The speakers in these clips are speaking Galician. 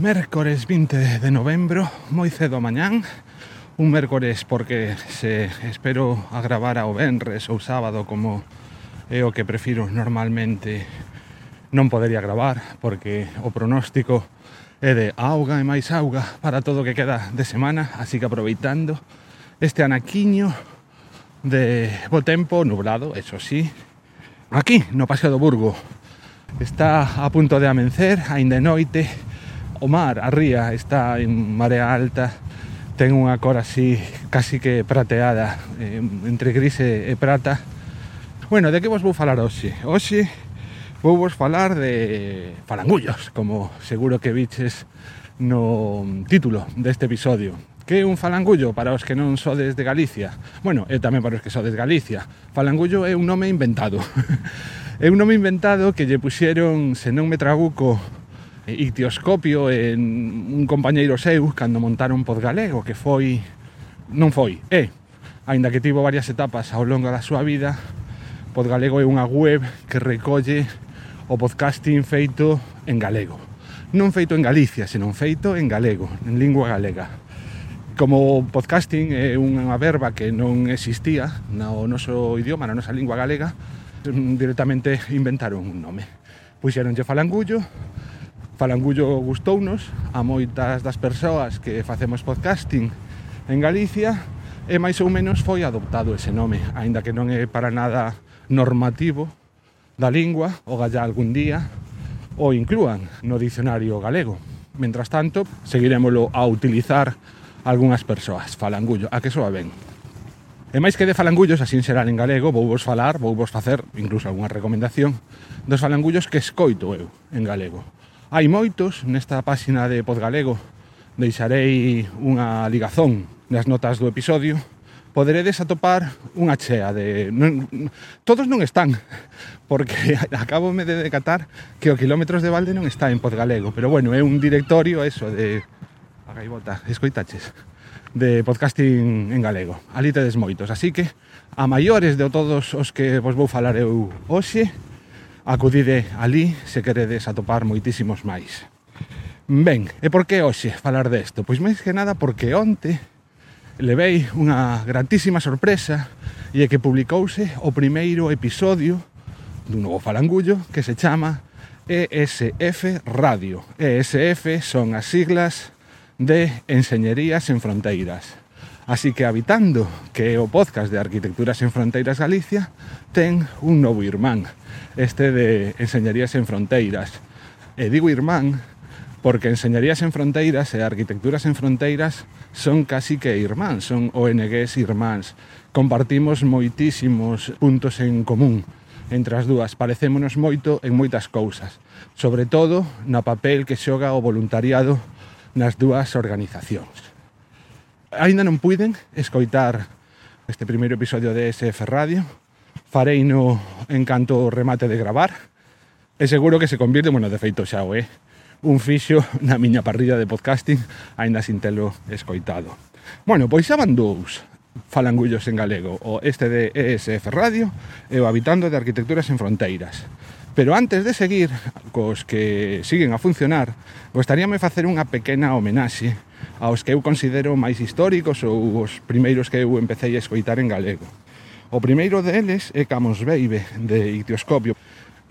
Mércores 20 de novembro, moi cedo mañán. Un mércores porque se espero a gravar ao venres ou sábado como é o que prefiro normalmente non podería gravar porque o pronóstico é de auga e máis auga para todo o que queda de semana. Así que aproveitando este anaquiño de bo tempo nublado, eso sí aquí no Paseo do Burgo está a punto de amencer, aínda noite o mar, a ría, está en marea alta, ten unha cor así casi que prateada, eh, entre gris e, e prata. Bueno, de que vos vou falar hoxe? Hoxe vou vos falar de falangullos, como seguro que viches no título deste episodio. Que é un falangullo para os que non sodes de Galicia? Bueno, e tamén para os que sodes Galicia. Falangullo é un nome inventado. é un nome inventado que lle puxeron, se non me trabuco, ictioscopio en un compañeiro seu cando montaron pod galego que foi non foi, é. Aínda que tivo varias etapas ao longo da súa vida pod galego é unha web que recolle o podcasting feito en galego. Non feito en Galicia, senón feito en galego en lingua galega. Como podcasting é unha verba que non existía no noso idioma, na nosa lingua galega directamente inventaron un nome. Puxeronlle falangullo Falangullo gustounos a moitas das persoas que facemos podcasting en Galicia e máis ou menos foi adoptado ese nome, aínda que non é para nada normativo da lingua, o gallá algún día o inclúan no dicionario galego. Mentras tanto, seguiremoslo a utilizar algunhas persoas, falangullo, a que soa ben. E máis que de falangullos, así serán en galego, vou vos falar, vou vos facer incluso algunha recomendación dos falangullos que escoito eu en galego Hai moitos, nesta páxina de Podgalego deixarei unha ligazón nas notas do episodio poderedes atopar unha chea de... Non, todos non están, porque acabo de decatar que o quilómetros de balde non está en Podgalego, pero bueno, é un directorio eso de... A gaibota, escoitaches de podcasting en galego. Ali tedes moitos, así que a maiores de todos os que vos vou falar eu hoxe, acudide ali se queredes atopar moitísimos máis. Ben, e por que hoxe falar desto? Pois máis que nada porque onte levei unha gratísima sorpresa e é que publicouse o primeiro episodio dun novo falangullo que se chama ESF Radio. ESF son as siglas de Enseñerías en Fronteiras. Así que Habitando, que é o podcast de Arquitecturas en Fronteiras Galicia, ten un novo irmán, este de Enseñarías en Fronteiras. E digo irmán porque Enseñarías en Fronteiras e Arquitecturas en Fronteiras son casi que irmáns, son ONGs irmáns. Compartimos moitísimos puntos en común entre as dúas. Parecémonos moito en moitas cousas, sobre todo na papel que xoga o voluntariado nas dúas organizacións. Aínda non puiden escoitar este primeiro episodio de SF Radio. Farei no en canto remate de gravar. E seguro que se convirte, bueno, de feito xa o é, un fixo na miña parrilla de podcasting, aínda sin telo escoitado. Bueno, pois xa van dous falangullos en galego, o este de ESF Radio e o Habitando de Arquitecturas en Fronteiras. Pero antes de seguir cos que siguen a funcionar, gostaríame facer unha pequena homenaxe aos que eu considero máis históricos ou os primeiros que eu empecé a escoitar en galego. O primeiro deles é Camus Baby, de Ictioscopio.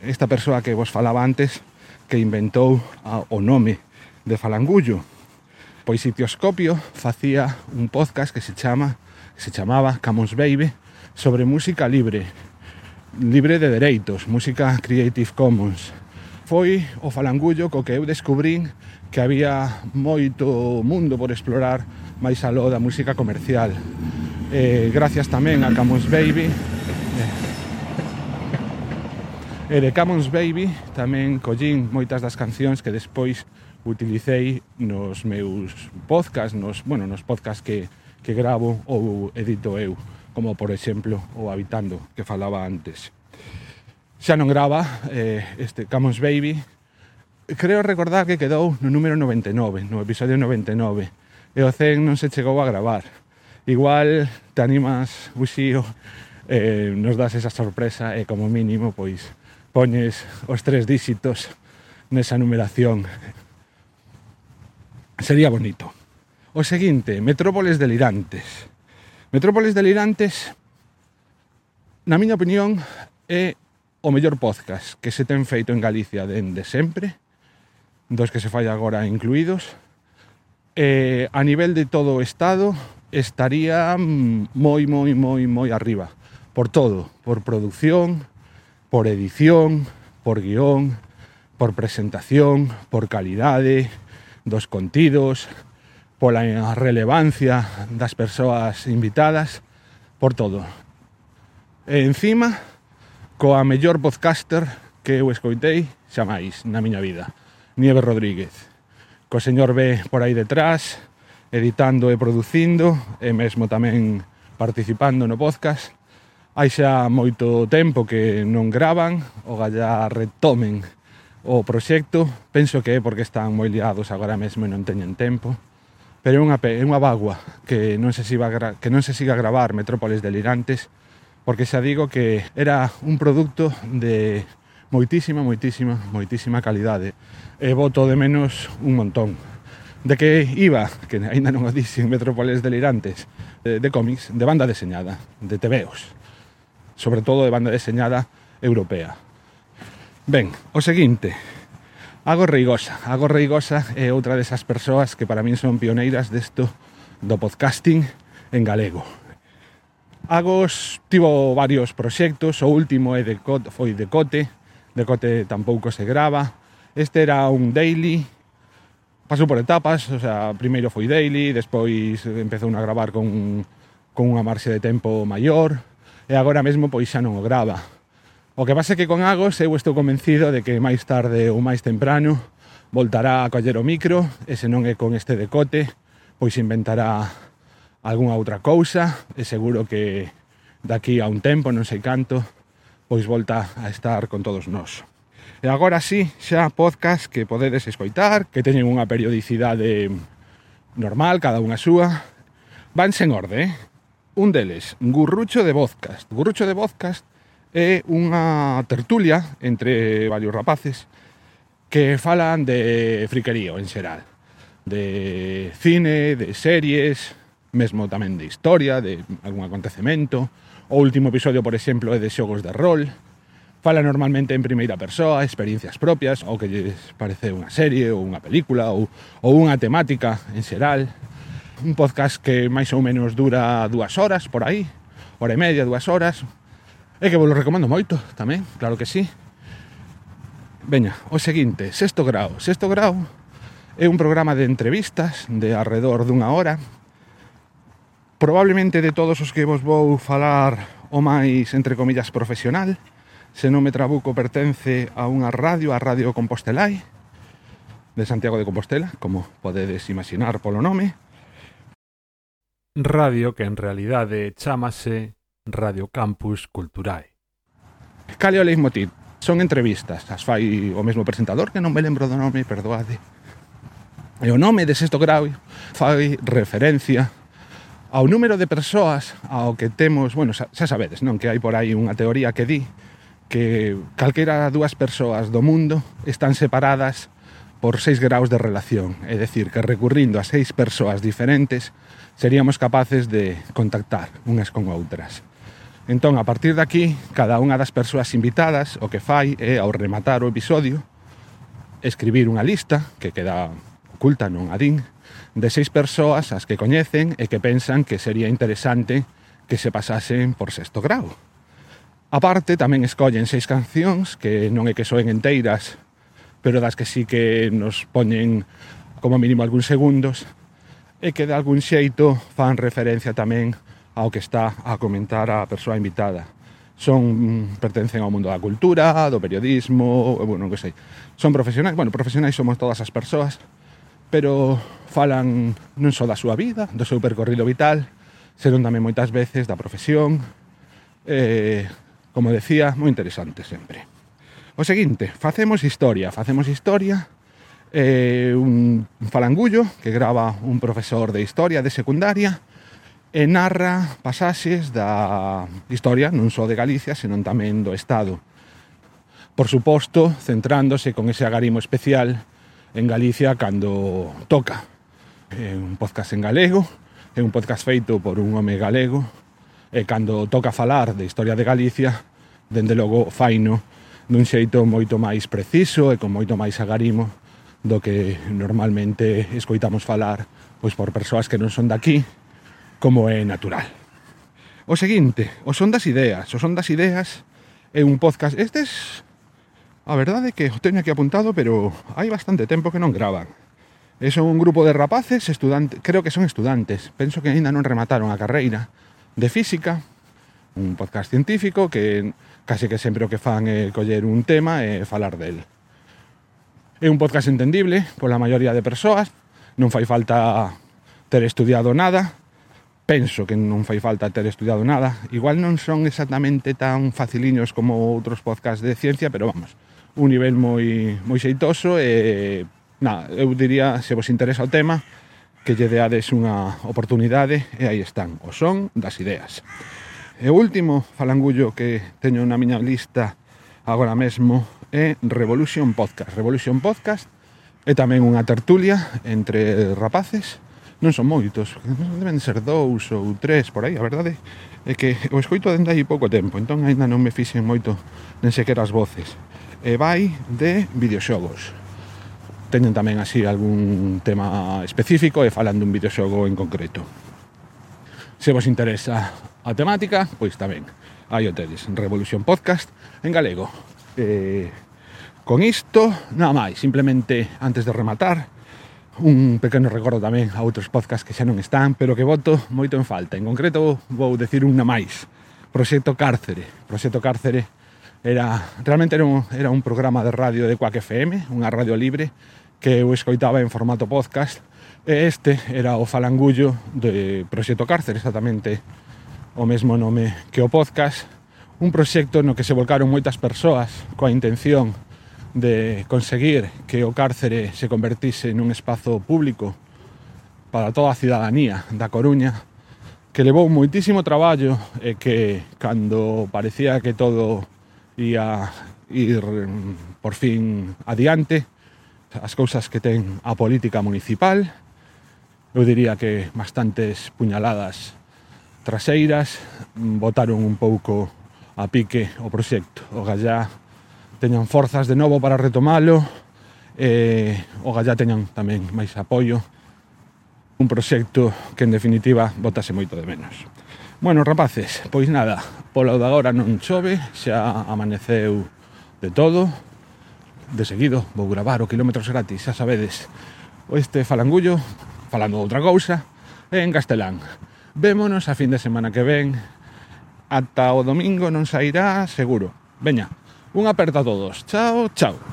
Esta persoa que vos falaba antes que inventou o nome de Falangullo. Pois Ictioscopio facía un podcast que se chama se chamaba Camus Baby sobre música libre, libre de dereitos, música Creative Commons foi o falangullo co que eu descubrín que había moito mundo por explorar máis aló da música comercial. Eh, gracias tamén a Camons Baby. Eh, e de Camons Baby tamén collín moitas das cancións que despois utilicei nos meus podcast, nos, bueno, nos podcast que, que gravo ou edito eu, como por exemplo o Habitando que falaba antes xa non grava eh, este Camons Baby. Creo recordar que quedou no número 99, no episodio 99, e o 100 non se chegou a gravar. Igual te animas, Uxío, eh, nos das esa sorpresa e como mínimo pois poñes os tres díxitos nesa numeración. Sería bonito. O seguinte, Metrópoles delirantes. Metrópoles delirantes, na miña opinión, é o mellor podcast que se ten feito en Galicia dende sempre, dos que se falla agora incluídos. Eh, a nivel de todo o Estado estaría moi, moi, moi, moi arriba. Por todo, por producción, por edición, por guión, por presentación, por calidade dos contidos, pola relevancia das persoas invitadas, por todo. E encima, coa mellor podcaster que eu escoitei xa máis na miña vida, Nieve Rodríguez. Co señor B por aí detrás, editando e producindo, e mesmo tamén participando no podcast. Hai xa moito tempo que non gravan, o galla retomen o proxecto. Penso que é porque están moi liados agora mesmo e non teñen tempo. Pero é unha, é unha bagua que non se siga, que non se siga gravar Metrópoles Delirantes, porque xa digo que era un produto de moitísima, moitísima, moitísima calidade e voto de menos un montón. De que iba, que aínda non o dixen, Metrópoles delirantes, de, de cómics, de banda deseñada, de tebeos, sobre todo de banda deseñada europea. Ben, o seguinte, Ago Reigosa. Ago Reigosa é outra desas persoas que para min son pioneiras desto do podcasting en galego. Agos tivo varios proxectos, o último é de Cote, foi de Cote, de Cote tampouco se grava. Este era un daily, pasou por etapas, o sea, primeiro foi daily, despois empezou a gravar con, con unha marxe de tempo maior, e agora mesmo pois xa non o grava. O que pasa é que con Agos eu estou convencido de que máis tarde ou máis temprano voltará a coller o micro, e se non é con este decote, pois inventará algunha outra cousa e seguro que daqui a un tempo, non sei canto, pois volta a estar con todos nós. E agora sí, xa podcast que podedes escoitar, que teñen unha periodicidade normal, cada unha súa. Van sen orde, eh? Un deles, Gurrucho de Podcast. Gurrucho de Podcast é unha tertulia entre varios rapaces que falan de friquerío en xeral. De cine, de series, mesmo tamén de historia, de algún acontecemento. O último episodio, por exemplo, é de xogos de rol. Fala normalmente en primeira persoa, experiencias propias, ou que lles parece unha serie, ou unha película, ou, ou unha temática en xeral. Un podcast que máis ou menos dura dúas horas, por aí, hora e media, dúas horas. E que vos lo recomendo moito tamén, claro que sí. Veña, o seguinte, sexto grau. Sexto grau é un programa de entrevistas de alrededor dunha hora Probablemente de todos os que vos vou falar o máis, entre comillas, profesional, se non me trabuco pertence a unha radio, a Radio Compostelai, de Santiago de Compostela, como podedes imaginar polo nome. Radio que en realidade chamase Radio Campus Culturae. Cale o leitmotiv? Son entrevistas, as fai o mesmo presentador, que non me lembro do nome, perdoade. E o nome de sexto grau fai referencia ao número de persoas ao que temos, bueno, xa, xa sabedes, non? Que hai por aí unha teoría que di que calquera dúas persoas do mundo están separadas por seis graus de relación, é dicir, que recurrindo a seis persoas diferentes seríamos capaces de contactar unhas con outras. Entón, a partir de aquí, cada unha das persoas invitadas o que fai é, ao rematar o episodio, escribir unha lista que queda oculta, non adín, de seis persoas as que coñecen e que pensan que sería interesante que se pasasen por sexto grau. Aparte, tamén escollen seis cancións que non é que soen enteiras, pero das que sí que nos poñen como mínimo algúns segundos e que de algún xeito fan referencia tamén ao que está a comentar a persoa invitada. Son mm, pertencen ao mundo da cultura, do periodismo, bueno, que sei. Son profesionais, bueno, profesionais somos todas as persoas, pero falan non só da súa vida, do seu percorrido vital, senón tamén moitas veces da profesión, eh, como decía, moi interesante sempre. O seguinte, facemos historia, facemos historia, eh, un falangullo que grava un profesor de historia de secundaria, e narra pasaxes da historia non só de Galicia, senón tamén do Estado. Por suposto, centrándose con ese agarimo especial en Galicia cando toca. É un podcast en galego, é un podcast feito por un home galego, e cando toca falar de historia de Galicia, dende logo faino dun xeito moito máis preciso e con moito máis agarimo do que normalmente escoitamos falar pois por persoas que non son daqui, como é natural. O seguinte, o son das ideas, o son das ideas é un podcast, estes A verdade é que o teño aquí apuntado, pero hai bastante tempo que non graban. E son un grupo de rapaces, estudantes, creo que son estudantes. Penso que aínda non remataron a carreira de física, un podcast científico que case que sempre o que fan é coller un tema e falar del. É un podcast entendible pola maioría de persoas, non fai falta ter estudiado nada, penso que non fai falta ter estudiado nada. Igual non son exactamente tan faciliños como outros podcasts de ciencia, pero vamos, un nivel moi, moi xeitoso e na, eu diría, se vos interesa o tema, que lle deades unha oportunidade e aí están, o son das ideas. E o último falangullo que teño na miña lista agora mesmo é Revolution Podcast. Revolution Podcast é tamén unha tertulia entre rapaces, non son moitos, deben ser dous ou tres por aí, a verdade é que o escoito dende aí pouco tempo, entón aínda non me fixen moito nen sequera as voces e vai de videoxogos. Teñen tamén así algún tema específico e falan dun videoxogo en concreto. Se vos interesa a temática, pois tamén hai tedes, Revolución Podcast en galego. Eh, con isto, nada máis, simplemente antes de rematar, un pequeno recordo tamén a outros podcasts que xa non están, pero que voto moito en falta. En concreto, vou decir unha máis. Proxecto Cárcere. Proxecto Cárcere era realmente era un, era un programa de radio de Quack FM, unha radio libre que eu escoitaba en formato podcast. E este era o falangullo de Proxecto Cárcer, exactamente o mesmo nome que o podcast. Un proxecto no que se volcaron moitas persoas coa intención de conseguir que o cárcere se convertise nun espazo público para toda a cidadanía da Coruña que levou moitísimo traballo e que cando parecía que todo ia ir mm, por fin adiante. As cousas que ten a política municipal eu diría que bastantes puñaladas traseiras mm, botaron un pouco a pique o proxecto. O gallá teñan forzas de novo para retomalo e o gallá teñan tamén máis apoio. Un proxecto que en definitiva botase moito de menos. Bueno rapaces, pois nada Polo de agora non chove, xa amaneceu de todo. De seguido vou gravar o kilómetros gratis, xa sabedes. O este falangullo, falando outra cousa, en castelán. Vémonos a fin de semana que ven. Ata o domingo non sairá, seguro. Veña, un aperta a todos. Chao, chao.